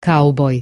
cowboy.